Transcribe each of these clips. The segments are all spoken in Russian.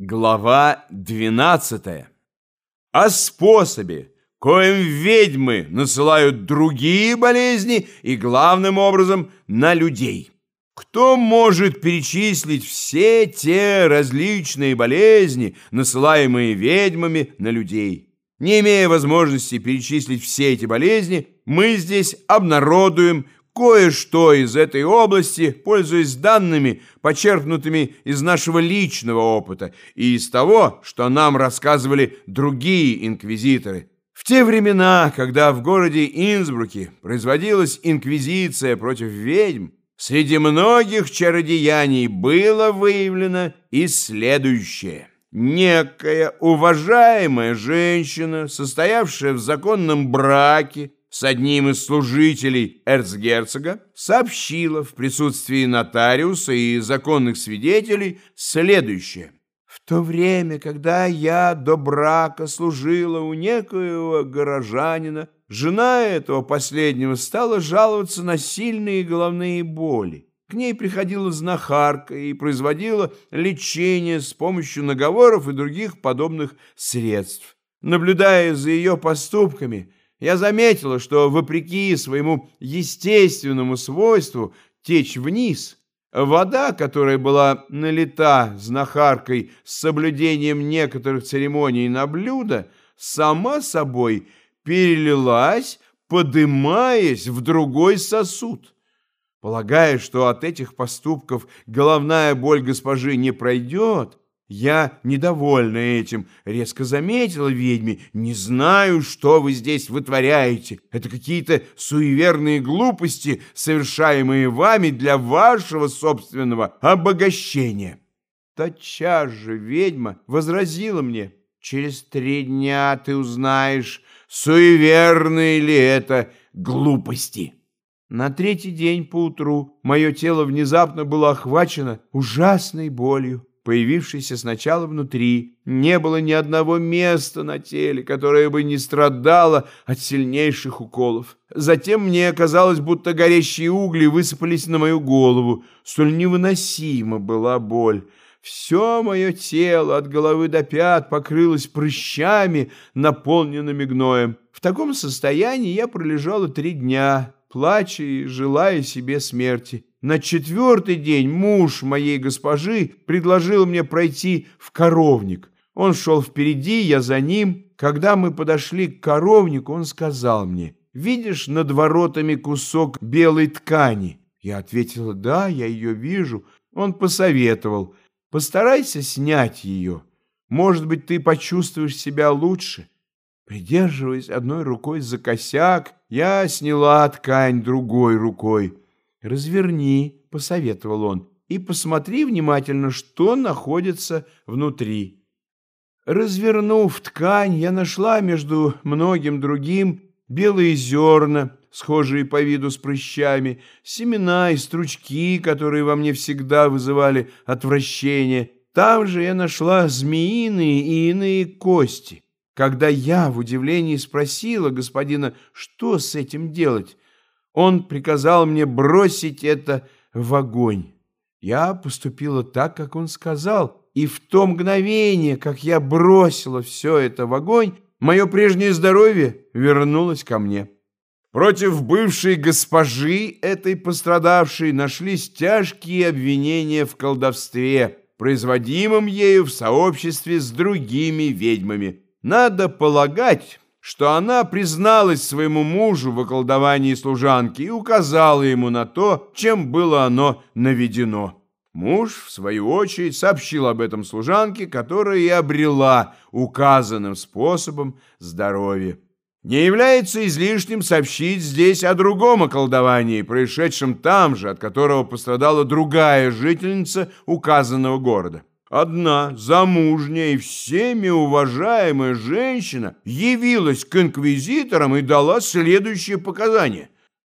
Глава 12. О способе, коим ведьмы насылают другие болезни и, главным образом, на людей. Кто может перечислить все те различные болезни, насылаемые ведьмами на людей? Не имея возможности перечислить все эти болезни, мы здесь обнародуем кое-что из этой области, пользуясь данными, почерпнутыми из нашего личного опыта и из того, что нам рассказывали другие инквизиторы. В те времена, когда в городе Инсбруке производилась инквизиция против ведьм, среди многих чародеяний было выявлено и следующее. Некая уважаемая женщина, состоявшая в законном браке, с одним из служителей эрцгерцога сообщила в присутствии нотариуса и законных свидетелей следующее. В то время, когда я до брака служила у некоего горожанина, жена этого последнего стала жаловаться на сильные головные боли. К ней приходила знахарка и производила лечение с помощью наговоров и других подобных средств. Наблюдая за ее поступками, я заметила, что вопреки своему естественному свойству течь вниз, вода, которая была налита знахаркой с соблюдением некоторых церемоний на блюдо, сама собой перелилась, подымаясь в другой сосуд. Полагая, что от этих поступков головная боль госпожи не пройдет, я, недовольна этим, резко заметила ведьме. «Не знаю, что вы здесь вытворяете. Это какие-то суеверные глупости, совершаемые вами для вашего собственного обогащения». Тотчас же ведьма возразила мне. «Через три дня ты узнаешь, суеверные ли это глупости». На третий день поутру мое тело внезапно было охвачено ужасной болью появившейся сначала внутри. Не было ни одного места на теле, которое бы не страдало от сильнейших уколов. Затем мне казалось, будто горящие угли высыпались на мою голову. Столь невыносима была боль. Все мое тело от головы до пят покрылось прыщами, наполненными гноем. В таком состоянии я пролежала три дня, плача и желая себе смерти. На четвертый день муж моей госпожи предложил мне пройти в коровник. Он шел впереди, я за ним. Когда мы подошли к коровнику, он сказал мне, «Видишь над воротами кусок белой ткани?» Я ответила, «Да, я ее вижу». Он посоветовал, «Постарайся снять ее. Может быть, ты почувствуешь себя лучше». Придерживаясь одной рукой за косяк, я сняла ткань другой рукой. «Разверни», — посоветовал он, «и посмотри внимательно, что находится внутри». Развернув ткань, я нашла между многим другим белые зерна, схожие по виду с прыщами, семена и стручки, которые во мне всегда вызывали отвращение. Там же я нашла змеиные и иные кости. Когда я в удивлении спросила господина, что с этим делать, он приказал мне бросить это в огонь. Я поступила так, как он сказал, и в то мгновение, как я бросила все это в огонь, мое прежнее здоровье вернулось ко мне. Против бывшей госпожи этой пострадавшей нашлись тяжкие обвинения в колдовстве, производимом ею в сообществе с другими ведьмами. Надо полагать, что она призналась своему мужу в околдовании служанки и указала ему на то, чем было оно наведено. Муж, в свою очередь, сообщил об этом служанке, которая и обрела указанным способом здоровье. Не является излишним сообщить здесь о другом околдовании, происшедшем там же, от которого пострадала другая жительница указанного города. Одна замужняя и всеми уважаемая женщина явилась к инквизиторам и дала следующее показание.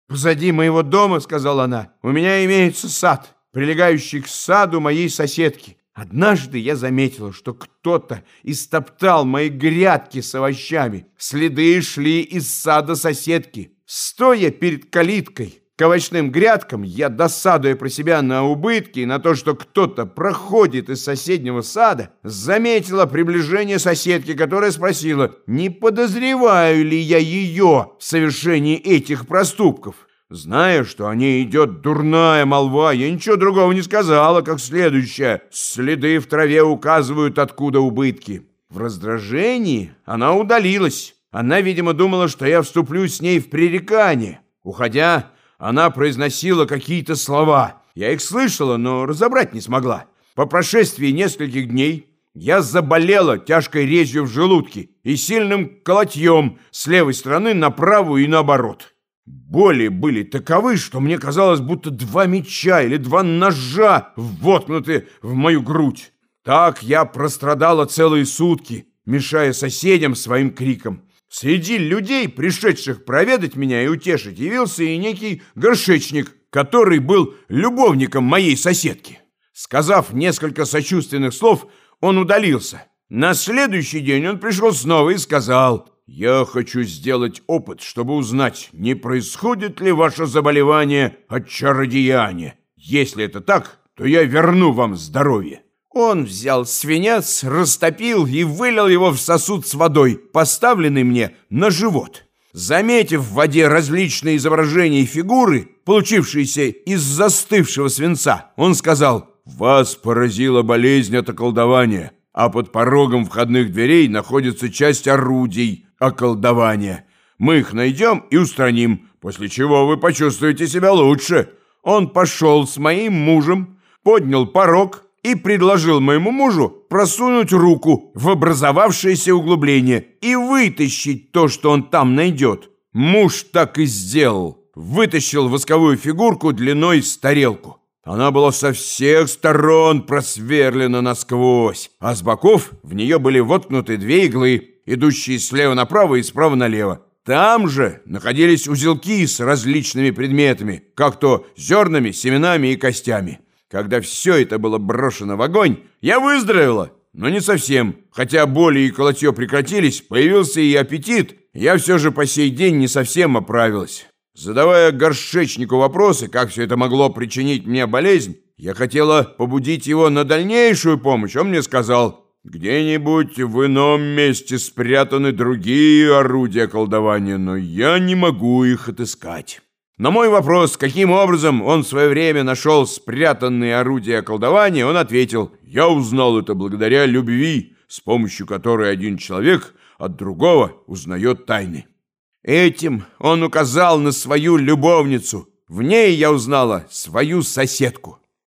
«Позади моего дома, — сказала она, — у меня имеется сад, прилегающий к саду моей соседки. Однажды я заметила, что кто-то истоптал мои грядки с овощами. Следы шли из сада соседки. Стоя перед калиткой, овощным грядкам, я, досадуя про себя на убытки и на то, что кто-то проходит из соседнего сада, заметила приближение соседки, которая спросила, не подозреваю ли я ее в совершении этих проступков. Зная, что о ней идет дурная молва, я ничего другого не сказала, как следующее. Следы в траве указывают, откуда убытки. В раздражении она удалилась. Она, видимо, думала, что я вступлю с ней в пререкание. Уходя, она произносила какие-то слова. Я их слышала, но разобрать не смогла. По прошествии нескольких дней я заболела тяжкой резью в желудке и сильным колотьем с левой стороны на правую и наоборот. Боли были таковы, что мне казалось, будто два меча или два ножа воткнуты в мою грудь. Так я прострадала целые сутки, мешая соседям своим криком. Среди людей, пришедших проведать меня и утешить, явился и некий горшечник, который был любовником моей соседки. Сказав несколько сочувственных слов, он удалился. На следующий день он пришел снова и сказал, «Я хочу сделать опыт, чтобы узнать, не происходит ли ваше заболевание от чародеяния. Если это так, то я верну вам здоровье». Он взял свинец, растопил и вылил его в сосуд с водой, поставленный мне на живот. Заметив в воде различные изображения и фигуры, получившиеся из застывшего свинца, он сказал, «Вас поразила болезнь от околдования, а под порогом входных дверей находится часть орудий околдования. Мы их найдем и устраним, после чего вы почувствуете себя лучше». Он пошел с моим мужем, поднял порог, и предложил моему мужу просунуть руку в образовавшееся углубление и вытащить то, что он там найдет. Муж так и сделал. Вытащил восковую фигурку длиной с тарелку. Она была со всех сторон просверлена насквозь, а с боков в нее были воткнуты две иглы, идущие слева направо и справа налево. Там же находились узелки с различными предметами, как то зернами, семенами и костями. Когда все это было брошено в огонь, я выздоровела, но не совсем. Хотя боли и колотье прекратились, появился и аппетит, я все же по сей день не совсем оправилась. Задавая горшечнику вопросы, как все это могло причинить мне болезнь, я хотела побудить его на дальнейшую помощь. Он мне сказал, где-нибудь в ином месте спрятаны другие орудия колдования, но я не могу их отыскать. На мой вопрос, каким образом он в свое время нашел спрятанные орудия колдования, он ответил, «Я узнал это благодаря любви, с помощью которой один человек от другого узнает тайны». Этим он указал на свою любовницу. В ней я узнала свою соседку.